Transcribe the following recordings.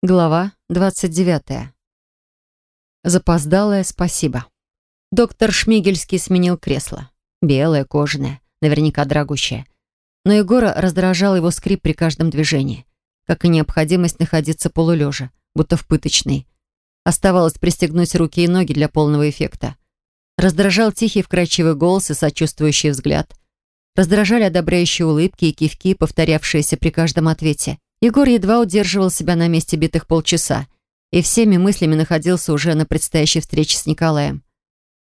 Глава 29. Запоздалое спасибо. Доктор Шмигельский сменил кресло. Белое, кожаное, наверняка дорогущее. Но Егора раздражал его скрип при каждом движении, как и необходимость находиться полулежа, будто в пыточной. Оставалось пристегнуть руки и ноги для полного эффекта. Раздражал тихий вкрадчивый голос и сочувствующий взгляд. Раздражали одобряющие улыбки и кивки, повторявшиеся при каждом ответе. Егор едва удерживал себя на месте битых полчаса и всеми мыслями находился уже на предстоящей встрече с Николаем.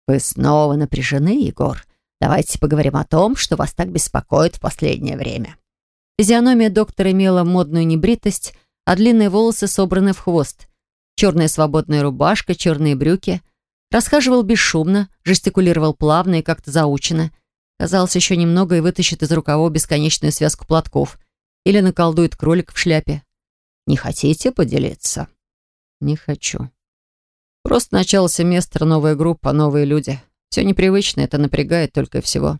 «Вы снова напряжены, Егор? Давайте поговорим о том, что вас так беспокоит в последнее время». Физиономия доктора имела модную небритость, а длинные волосы собраны в хвост. Черная свободная рубашка, черные брюки. Расхаживал бесшумно, жестикулировал плавно и как-то заучено. Казалось, еще немного и вытащит из рукавов бесконечную связку платков — или наколдует кролик в шляпе. Не хотите поделиться? Не хочу. Просто начало семестра, новая группа, новые люди. Все непривычно, это напрягает только и всего.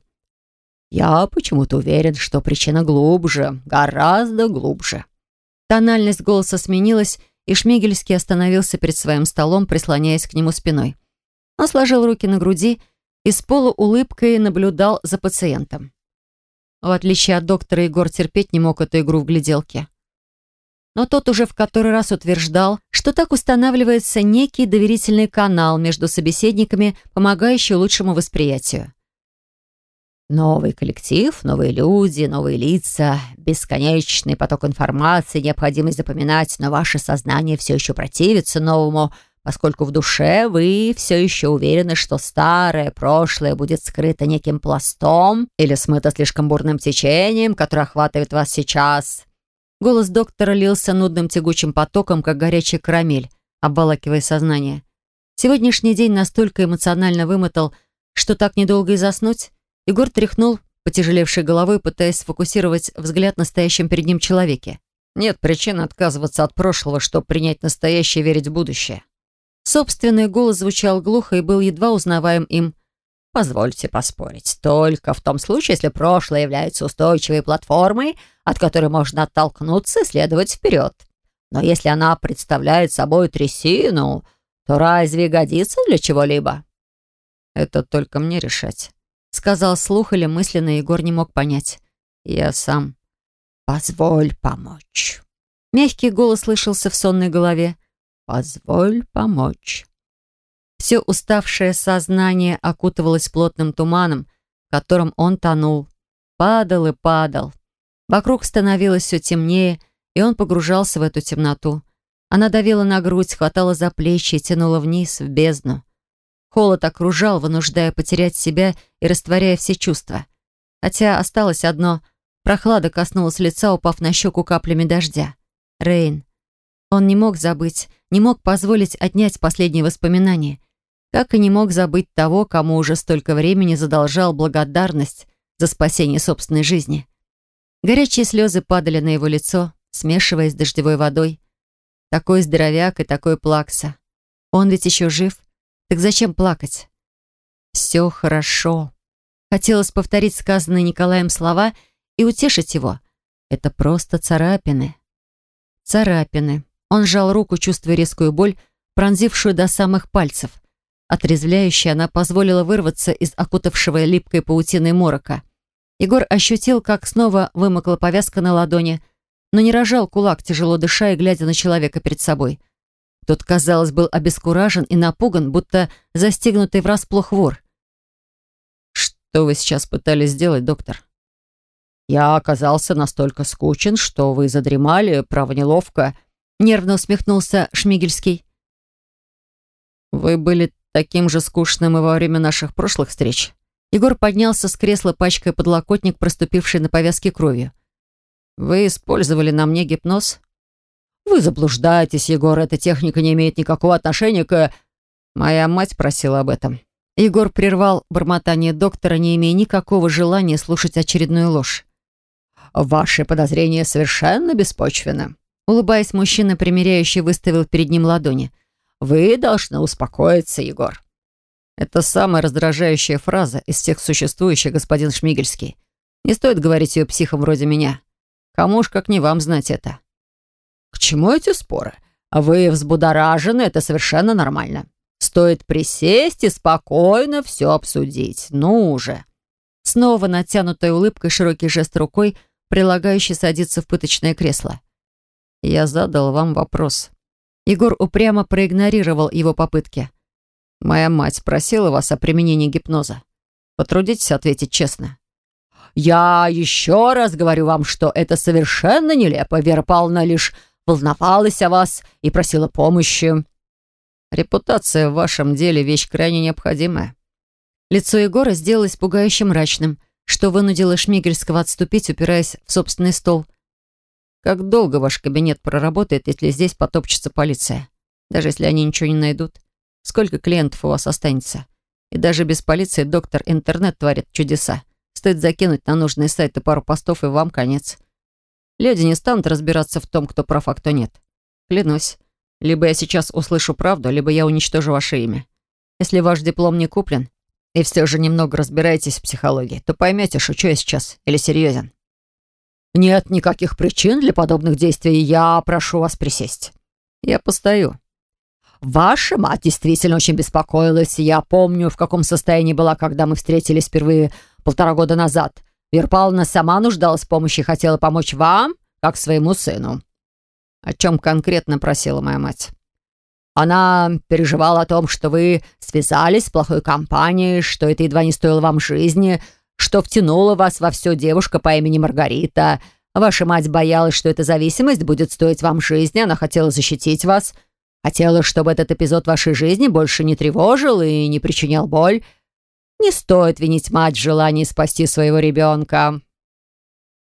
Я почему-то уверен, что причина глубже, гораздо глубже. Тональность голоса сменилась, и Шмигельский остановился перед своим столом, прислоняясь к нему спиной. Он сложил руки на груди и с полуулыбкой наблюдал за пациентом. В отличие от доктора, Егор терпеть не мог эту игру в гляделке. Но тот уже в который раз утверждал, что так устанавливается некий доверительный канал между собеседниками, помогающий лучшему восприятию. Новый коллектив, новые люди, новые лица, бесконечный поток информации, необходимость запоминать, но ваше сознание все еще противится новому – поскольку в душе вы все еще уверены, что старое прошлое будет скрыто неким пластом или смыто слишком бурным течением, которое охватывает вас сейчас. Голос доктора лился нудным тягучим потоком, как горячая карамель, обволакивая сознание. Сегодняшний день настолько эмоционально вымотал, что так недолго и заснуть. Егор тряхнул потяжелевшей головой, пытаясь сфокусировать взгляд на стоящем перед ним человеке. Нет причин отказываться от прошлого, чтобы принять настоящее и верить в будущее. Собственный голос звучал глухо и был едва узнаваем им. «Позвольте поспорить. Только в том случае, если прошлое является устойчивой платформой, от которой можно оттолкнуться и следовать вперед. Но если она представляет собой трясину, то разве годится для чего-либо?» «Это только мне решать», — сказал слух или мысленно Егор не мог понять. «Я сам». «Позволь помочь». Мягкий голос слышался в сонной голове. Позволь помочь». Все уставшее сознание окутывалось плотным туманом, в котором он тонул. Падал и падал. Вокруг становилось все темнее, и он погружался в эту темноту. Она давила на грудь, хватала за плечи и тянула вниз, в бездну. Холод окружал, вынуждая потерять себя и растворяя все чувства. Хотя осталось одно. Прохлада коснулась лица, упав на щеку каплями дождя. Рейн. Он не мог забыть, не мог позволить отнять последние воспоминания, как и не мог забыть того, кому уже столько времени задолжал благодарность за спасение собственной жизни. Горячие слезы падали на его лицо, смешиваясь с дождевой водой. Такой здоровяк и такой плакса. Он ведь еще жив. Так зачем плакать? Все хорошо. Хотелось повторить сказанные Николаем слова и утешить его. Это просто царапины. Царапины. Он сжал руку, чувствуя резкую боль, пронзившую до самых пальцев. Отрезвляющая, она позволила вырваться из окутавшего липкой паутиной морока. Егор ощутил, как снова вымокла повязка на ладони, но не рожал кулак, тяжело дыша и глядя на человека перед собой. Тот, казалось, был обескуражен и напуган, будто застигнутый врасплох вор. «Что вы сейчас пытались сделать, доктор?» «Я оказался настолько скучен, что вы задремали, право неловко», Нервно усмехнулся Шмигельский. «Вы были таким же скучным и во время наших прошлых встреч». Егор поднялся с кресла, пачкая подлокотник, проступивший на повязке кровью. «Вы использовали на мне гипноз?» «Вы заблуждаетесь, Егор. Эта техника не имеет никакого отношения к...» Моя мать просила об этом. Егор прервал бормотание доктора, не имея никакого желания слушать очередную ложь. «Ваши подозрения совершенно беспочвенны. Улыбаясь, мужчина, примиряющий, выставил перед ним ладони. «Вы должны успокоиться, Егор». Это самая раздражающая фраза из всех существующих, господин Шмигельский. Не стоит говорить ее психом вроде меня. Кому ж, как не вам, знать это. К чему эти споры? Вы взбудоражены, это совершенно нормально. Стоит присесть и спокойно все обсудить. Ну уже. Снова натянутая улыбкой, широкий жест рукой, прилагающий садиться в пыточное кресло. Я задал вам вопрос. Егор упрямо проигнорировал его попытки. Моя мать просила вас о применении гипноза. Потрудитесь ответить честно. «Я еще раз говорю вам, что это совершенно нелепо. Вера Павловна лишь волновалась о вас и просила помощи». «Репутация в вашем деле вещь крайне необходимая». Лицо Егора сделалось пугающе мрачным, что вынудило Шмигельского отступить, упираясь в собственный стол. «Как долго ваш кабинет проработает, если здесь потопчется полиция? Даже если они ничего не найдут? Сколько клиентов у вас останется? И даже без полиции доктор интернет творит чудеса. Стоит закинуть на нужные сайты пару постов, и вам конец. Люди не станут разбираться в том, кто прав, а кто нет. Клянусь. Либо я сейчас услышу правду, либо я уничтожу ваше имя. Если ваш диплом не куплен, и все же немного разбираетесь в психологии, то поймете, шучу я сейчас или серьезен. Нет никаких причин для подобных действий. Я прошу вас присесть. Я постою. Ваша мать действительно очень беспокоилась. Я помню, в каком состоянии была, когда мы встретились впервые полтора года назад. Вера Павловна сама нуждалась в помощи и хотела помочь вам, как своему сыну». «О чем конкретно просила моя мать?» «Она переживала о том, что вы связались с плохой компанией, что это едва не стоило вам жизни, что втянула вас во все девушка по имени Маргарита. Ваша мать боялась, что эта зависимость будет стоить вам жизни, она хотела защитить вас». Хотела, чтобы этот эпизод вашей жизни больше не тревожил и не причинял боль. Не стоит винить мать в желании спасти своего ребенка».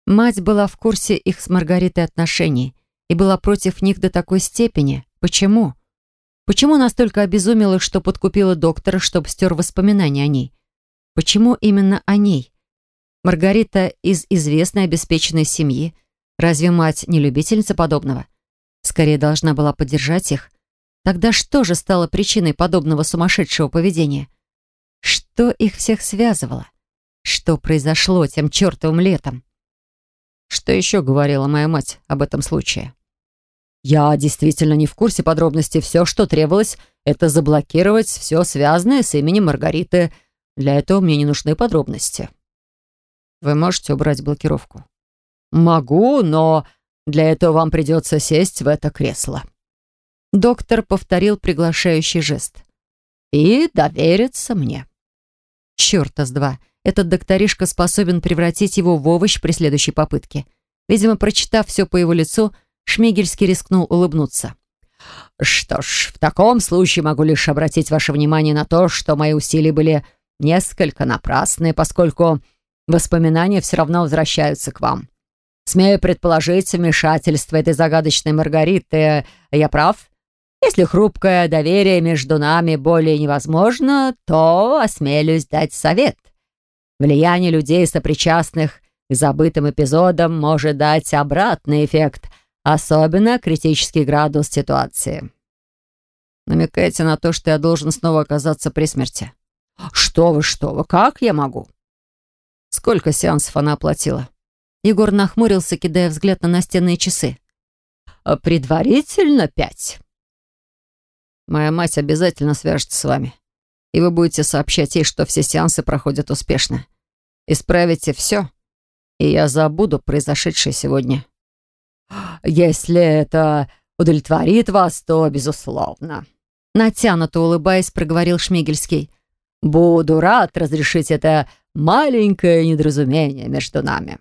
Мать была в курсе их с Маргаритой отношений и была против них до такой степени. Почему? Почему настолько обезумела, что подкупила доктора, чтобы стер воспоминания о ней? Почему именно о ней? Маргарита из известной обеспеченной семьи. Разве мать не любительница подобного? Скорее должна была поддержать их, Тогда что же стало причиной подобного сумасшедшего поведения? Что их всех связывало? Что произошло тем чертовым летом? Что еще говорила моя мать об этом случае? Я действительно не в курсе подробностей. Все, что требовалось, это заблокировать все связанное с именем Маргариты. Для этого мне не нужны подробности. Вы можете убрать блокировку? Могу, но для этого вам придется сесть в это кресло. Доктор повторил приглашающий жест. «И довериться мне». Чёрта с два. Этот докторишка способен превратить его в овощ при следующей попытке. Видимо, прочитав все по его лицу, Шмигельский рискнул улыбнуться. «Что ж, в таком случае могу лишь обратить ваше внимание на то, что мои усилия были несколько напрасные, поскольку воспоминания все равно возвращаются к вам. Смею предположить вмешательство этой загадочной Маргариты. Я прав?» Если хрупкое доверие между нами более невозможно, то осмелюсь дать совет. Влияние людей, сопричастных к забытым эпизодам, может дать обратный эффект, особенно критический градус ситуации. Намекаете на то, что я должен снова оказаться при смерти? Что вы, что вы, как я могу? Сколько сеансов она оплатила? Егор нахмурился, кидая взгляд на настенные часы. Предварительно пять. Моя мать обязательно свяжется с вами, и вы будете сообщать ей, что все сеансы проходят успешно. Исправите все, и я забуду произошедшее сегодня. Если это удовлетворит вас, то безусловно. Натянуто улыбаясь, проговорил Шмигельский. Буду рад разрешить это маленькое недоразумение между нами.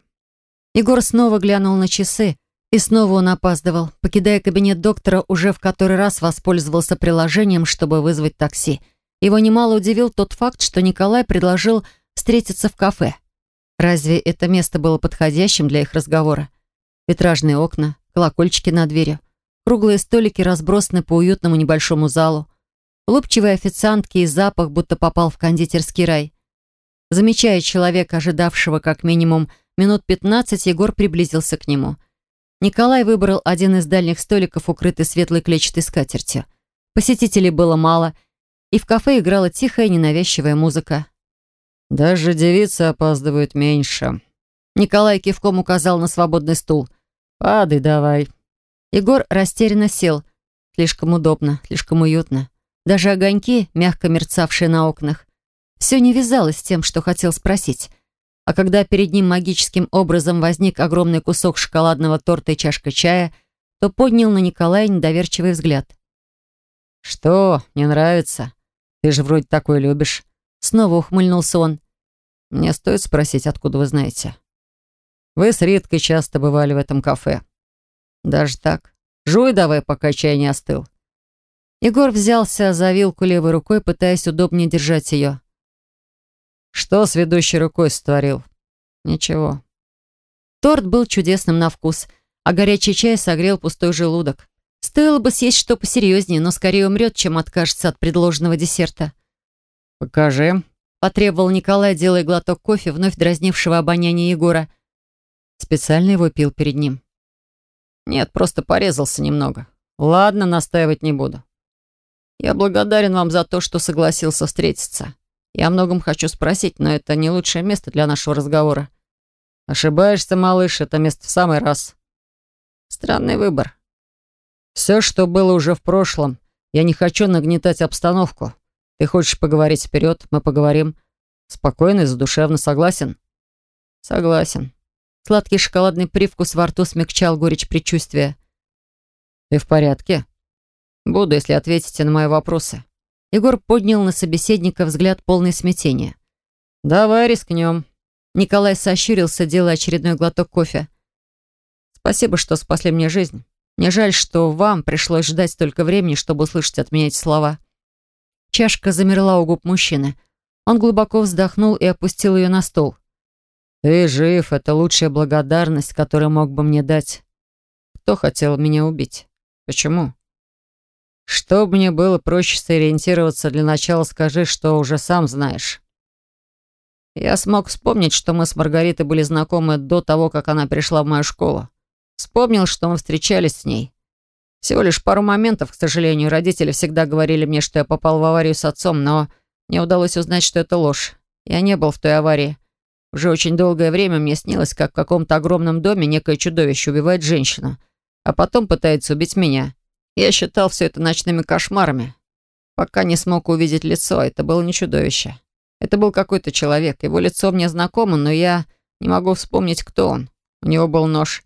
Егор снова глянул на часы, и снова он опаздывал. Покидая кабинет доктора, уже в который раз воспользовался приложением, чтобы вызвать такси. Его немало удивил тот факт, что Николай предложил встретиться в кафе. Разве это место было подходящим для их разговора? Витражные окна, колокольчики на двери, круглые столики разбросаны по уютному небольшому залу, улыбчивые официантки и запах, будто попал в кондитерский рай. Замечая человека, ожидавшего как минимум минут пятнадцать, Егор приблизился к нему – Николай выбрал один из дальних столиков, укрытый светлой клетчатой скатертью. Посетителей было мало, и в кафе играла тихая, ненавязчивая музыка. «Даже девицы опаздывают меньше». Николай кивком указал на свободный стул. «Падай давай». Егор растерянно сел. Слишком удобно, слишком уютно. Даже огоньки, мягко мерцавшие на окнах. Все не вязалось с тем, что хотел спросить. А когда перед ним магическим образом возник огромный кусок шоколадного торта и чашка чая, то поднял на Николая недоверчивый взгляд. «Что, не нравится? Ты же вроде такое любишь». Снова ухмыльнулся он. «Мне стоит спросить, откуда вы знаете?» «Вы с Риткой часто бывали в этом кафе». «Даже так? Жуй давай, пока чай не остыл». Егор взялся за вилку левой рукой, пытаясь удобнее держать ее. «Что с ведущей рукой сотворил?» «Ничего». Торт был чудесным на вкус, а горячий чай согрел пустой желудок. Стоило бы съесть что посерьезнее, но скорее умрет, чем откажется от предложенного десерта. «Покажи», — потребовал Николай, делая глоток кофе, вновь дразнившего обоняние Егора. Специально его пил перед ним. «Нет, просто порезался немного. Ладно, настаивать не буду. Я благодарен вам за то, что согласился встретиться. Я о многом хочу спросить, но это не лучшее место для нашего разговора. Ошибаешься, малыш, это место в самый раз. Странный выбор. Все, что было уже в прошлом. Я не хочу нагнетать обстановку. Ты хочешь поговорить вперед, мы поговорим. Спокойно и задушевно, согласен? Согласен. Сладкий шоколадный привкус во рту смягчал горечь предчувствия. Ты в порядке? Буду, если ответите на мои вопросы. Егор поднял на собеседника взгляд полный смятения. Давай рискнем. Николай сощурился, делая очередной глоток кофе. Спасибо, что спасли мне жизнь. Мне жаль, что вам пришлось ждать столько времени, чтобы услышать от меня эти слова. Чашка замерла у губ мужчины. Он глубоко вздохнул и опустил ее на стол. «Ты жив, это лучшая благодарность, которую мог бы мне дать. Кто хотел меня убить? Почему?» Чтобы мне было проще сориентироваться, для начала скажи, что уже сам знаешь. Я смог вспомнить, что мы с Маргаритой были знакомы до того, как она пришла в мою школу. Вспомнил, что мы встречались с ней. Всего лишь пару моментов, к сожалению. Родители всегда говорили мне, что я попал в аварию с отцом, но мне удалось узнать, что это ложь. Я не был в той аварии. Уже очень долгое время мне снилось, как в каком-то огромном доме некое чудовище убивает женщину, а потом пытается убить меня. Я считал все это ночными кошмарами, пока не смог увидеть лицо. Это было не чудовище. Это был какой-то человек. Его лицо мне знакомо, но я не могу вспомнить, кто он. У него был нож.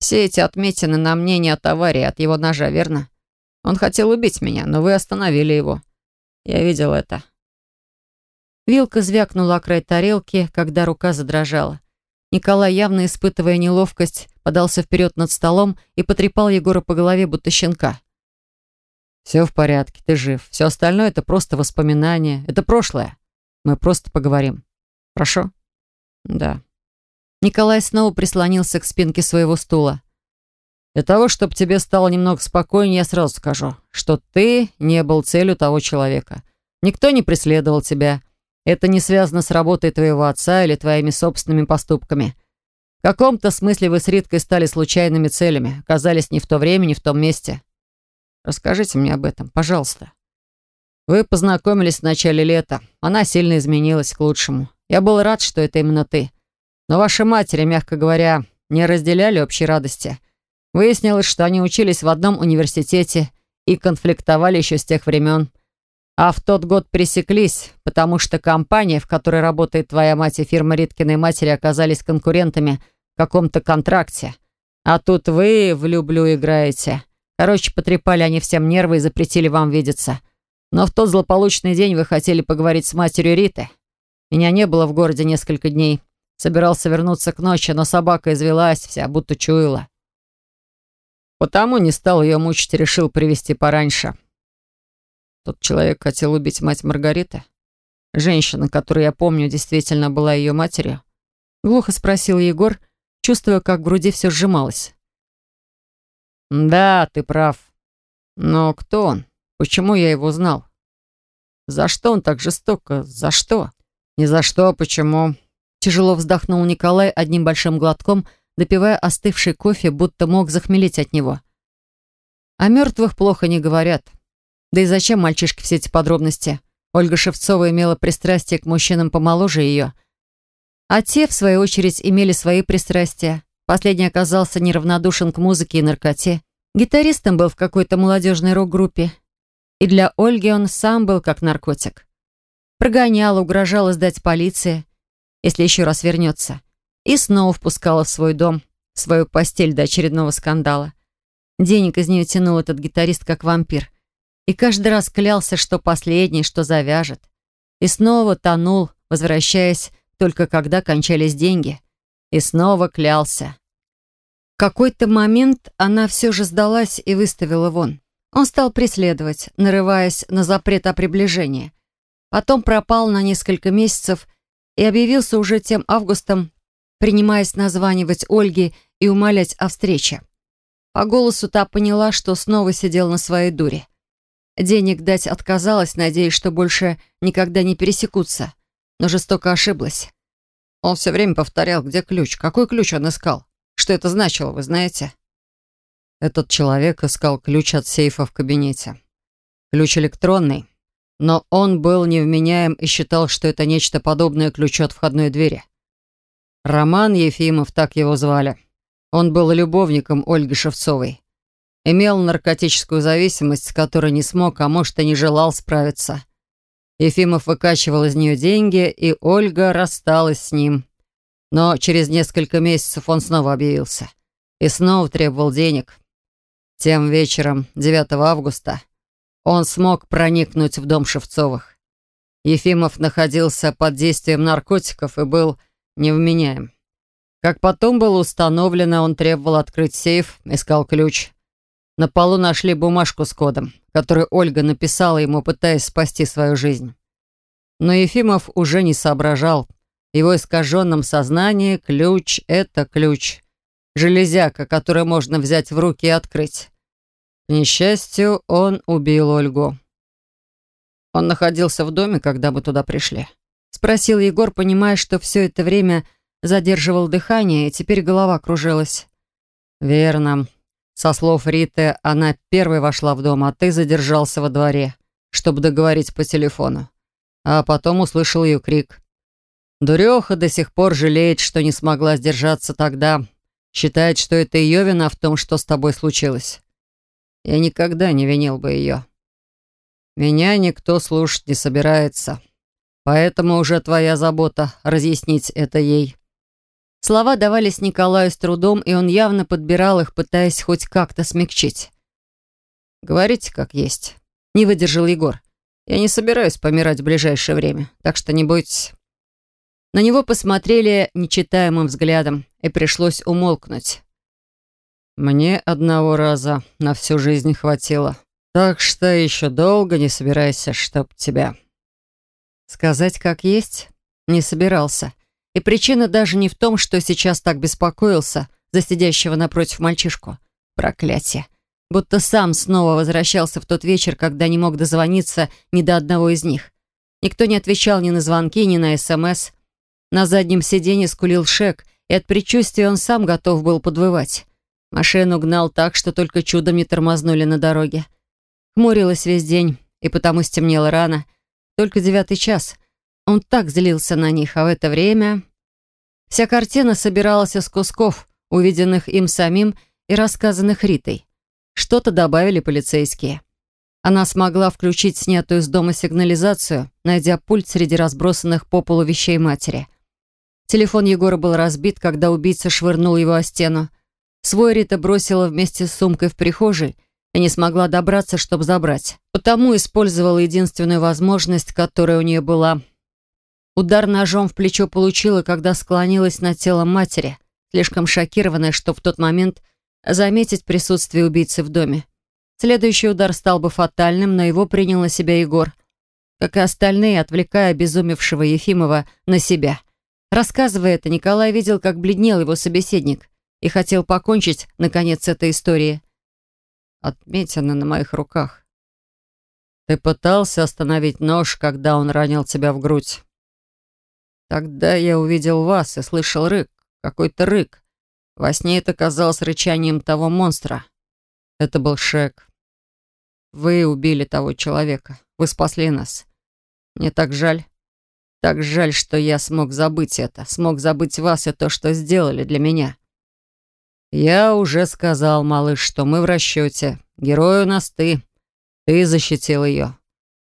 Все эти отметины на мне не от аварии, а от его ножа, верно? Он хотел убить меня, но вы остановили его. Я видел это. Вилка звякнула о край тарелки, когда рука задрожала. Николай, явно испытывая неловкость, подался вперед над столом и потрепал Егора по голове, будто щенка. «Все в порядке, ты жив. Все остальное — это просто воспоминания. Это прошлое. Мы просто поговорим. Хорошо?» «Да». Николай снова прислонился к спинке своего стула. «Для того, чтобы тебе стало немного спокойнее, я сразу скажу, что ты не был целью того человека. Никто не преследовал тебя. Это не связано с работой твоего отца или твоими собственными поступками. В каком-то смысле вы с Риткой стали случайными целями, оказались не в то время, не в том месте. Расскажите мне об этом, пожалуйста. Вы познакомились в начале лета. Она сильно изменилась к лучшему. Я был рад, что это именно ты. Но ваши матери, мягко говоря, не разделяли общей радости. Выяснилось, что они учились в одном университете и конфликтовали еще с тех времен. А в тот год пресеклись, потому что компания, в которой работает твоя мать и фирма Риткиной матери, оказались конкурентами в каком-то контракте. А тут вы в «люблю» играете. Короче, потрепали они всем нервы и запретили вам видеться. Но в тот злополучный день вы хотели поговорить с матерью Риты. Меня не было в городе несколько дней. Собирался вернуться к ночи, но собака извелась вся, будто чуяла. Потому не стал ее мучить решил привести пораньше. Тот человек хотел убить мать Маргариты? Женщина, которую я помню, действительно была ее матерью? Глухо спросил Егор, чувствуя, как в груди все сжималось. «Да, ты прав. Но кто он? Почему я его знал? За что он так жестоко? За что? Не за что, почему?» Тяжело вздохнул Николай одним большим глотком, допивая остывший кофе, будто мог захмелеть от него. «О мертвых плохо не говорят. Да и зачем мальчишке все эти подробности? Ольга Шевцова имела пристрастие к мужчинам помоложе ее. А те, в свою очередь, имели свои пристрастия. Последний оказался неравнодушен к музыке и наркоте. Гитаристом был в какой-то молодежной рок-группе. И для Ольги он сам был как наркотик. Прогонял, угрожал сдать полиции, если еще раз вернется. И снова впускала в свой дом, в свою постель до очередного скандала. Денег из нее тянул этот гитарист как вампир. И каждый раз клялся, что последний, что завяжет. И снова тонул, возвращаясь только когда кончались деньги. И снова клялся. В какой-то момент она все же сдалась и выставила вон. Он стал преследовать, нарываясь на запрет о приближении. Потом пропал на несколько месяцев и объявился уже тем августом, принимаясь названивать Ольге и умолять о встрече. По голосу та поняла, что снова сидел на своей дуре. Денег дать отказалась, надеясь, что больше никогда не пересекутся, но жестоко ошиблась. Он все время повторял, где ключ, какой ключ он искал, что это значило, вы знаете? Этот человек искал ключ от сейфа в кабинете. Ключ электронный, но он был невменяем и считал, что это нечто подобное ключу от входной двери. Роман Ефимов, так его звали. Он был любовником Ольги Шевцовой. Имел наркотическую зависимость, с которой не смог, а может и не желал справиться. Ефимов выкачивал из нее деньги, и Ольга рассталась с ним. Но через несколько месяцев он снова объявился. И снова требовал денег. Тем вечером, 9 августа, он смог проникнуть в дом Шевцовых. Ефимов находился под действием наркотиков и был невменяем. Как потом было установлено, он требовал открыть сейф, искал ключ. На полу нашли бумажку с кодом, которую Ольга написала ему, пытаясь спасти свою жизнь. Но Ефимов уже не соображал. В его искаженном сознании ключ — это ключ. Железяка, которую можно взять в руки и открыть. К несчастью, он убил Ольгу. Он находился в доме, когда мы туда пришли. Спросил Егор, понимая, что все это время задерживал дыхание, и теперь голова кружилась. «Верно. Со слов Риты, она первой вошла в дом, а ты задержался во дворе, чтобы договорить по телефону. А потом услышал ее крик. Дуреха до сих пор жалеет, что не смогла сдержаться тогда. Считает, что это ее вина в том, что с тобой случилось. Я никогда не винил бы ее. Меня никто слушать не собирается. Поэтому уже твоя забота разъяснить это ей. Слова давались Николаю с трудом, и он явно подбирал их, пытаясь хоть как-то смягчить. «Говорите, как есть». Не выдержал Егор. «Я не собираюсь помирать в ближайшее время, так что не бойтесь». На него посмотрели нечитаемым взглядом, и пришлось умолкнуть. «Мне одного раза на всю жизнь хватило, так что еще долго не собирайся, чтоб тебя...» Сказать, как есть, не собирался. И причина даже не в том, что сейчас так беспокоился за сидящего напротив мальчишку. Проклятие. Будто сам снова возвращался в тот вечер, когда не мог дозвониться ни до одного из них. Никто не отвечал ни на звонки, ни на СМС. На заднем сиденье скулил Шек, и от предчувствия он сам готов был подвывать. Машину гнал так, что только чудом не тормознули на дороге. Хмурилось весь день, и потому стемнело рано. Только девятый час. Он так злился на них, а в это время Вся картина собиралась из кусков, увиденных им самим и рассказанных Ритой. Что-то добавили полицейские. Она смогла включить снятую с дома сигнализацию, найдя пульт среди разбросанных по полу вещей матери. Телефон Егора был разбит, когда убийца швырнул его о стену. Свой Рита бросила вместе с сумкой в прихожей и не смогла добраться, чтобы забрать. Потому использовала единственную возможность, которая у нее была — Удар ножом в плечо получила, когда склонилась над телом матери, слишком шокированная, что в тот момент заметить присутствие убийцы в доме. Следующий удар стал бы фатальным, но его принял на себя Егор, как и остальные, отвлекая обезумевшего Ефимова на себя. Рассказывая это, Николай видел, как бледнел его собеседник и хотел покончить, наконец, с этой историей. Отметина на моих руках. Ты пытался остановить нож, когда он ранил тебя в грудь. Тогда я увидел вас и слышал рык, какой-то рык. Во сне это казалось рычанием того монстра. Это был Шек. Вы убили того человека. Вы спасли нас. Мне так жаль. Так жаль, что я смог забыть это. Смог забыть вас и то, что сделали для меня. «Я уже сказал, малыш, что мы в расчете. Герой у нас ты. Ты защитил ее.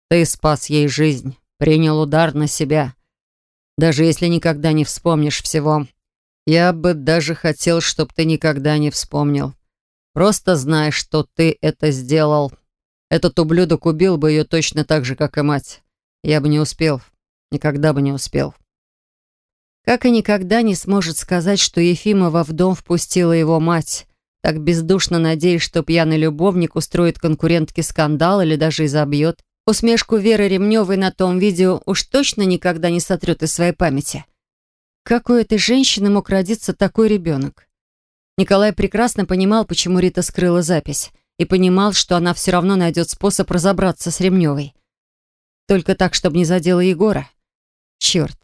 Ты спас ей жизнь, принял удар на себя. Даже если никогда не вспомнишь всего. Я бы даже хотел, чтобы ты никогда не вспомнил. Просто знай, что ты это сделал. Этот ублюдок убил бы ее точно так же, как и мать. Я бы не успел. Никогда бы не успел. Как и никогда не сможет сказать, что Ефимова в дом впустила его мать, так бездушно надеясь, что пьяный любовник устроит конкурентке скандал или даже изобьет. Усмешку Веры Ремневой на том видео уж точно никогда не сотрет из своей памяти. Как у этой женщины мог родиться такой ребенок? Николай прекрасно понимал, почему Рита скрыла запись, и понимал, что она все равно найдет способ разобраться с Ремневой. Только так, чтобы не задела Егора. Черт.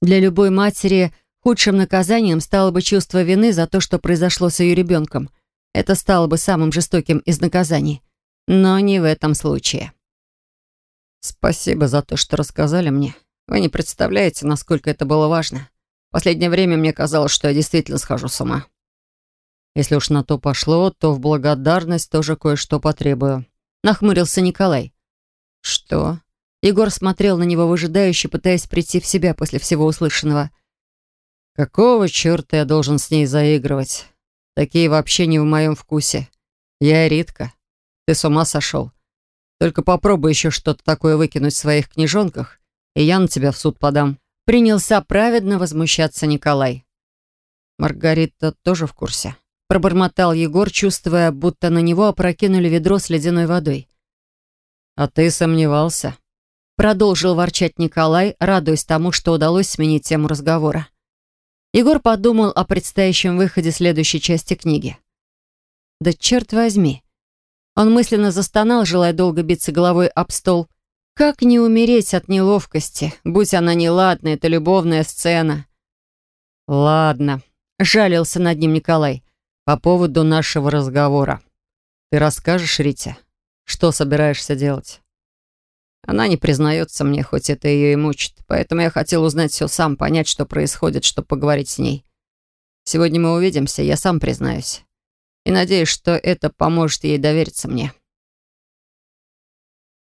Для любой матери худшим наказанием стало бы чувство вины за то, что произошло с ее ребенком. Это стало бы самым жестоким из наказаний. Но не в этом случае. Спасибо за то, что рассказали мне. Вы не представляете, насколько это было важно. В последнее время мне казалось, что я действительно схожу с ума. Если уж на то пошло, то в благодарность тоже кое-что потребую. Нахмурился Николай. Что? Егор смотрел на него выжидающе, пытаясь прийти в себя после всего услышанного. Какого черта я должен с ней заигрывать? Такие вообще не в моем вкусе. Я Ритка. Ты с ума сошел? Только попробуй еще что-то такое выкинуть в своих книжонках, и я на тебя в суд подам». Принялся праведно возмущаться Николай. «Маргарита тоже в курсе?» Пробормотал Егор, чувствуя, будто на него опрокинули ведро с ледяной водой. «А ты сомневался?» Продолжил ворчать Николай, радуясь тому, что удалось сменить тему разговора. Егор подумал о предстоящем выходе следующей части книги. «Да черт возьми, он мысленно застонал, желая долго биться головой об стол. Как не умереть от неловкости, будь она неладная, это любовная сцена. «Ладно», — жалился над ним Николай, «по поводу нашего разговора. Ты расскажешь Рите, что собираешься делать?» Она не признается мне, хоть это ее и мучит, поэтому я хотел узнать все сам, понять, что происходит, чтобы поговорить с ней. Сегодня мы увидимся, я сам признаюсь и надеюсь, что это поможет ей довериться мне.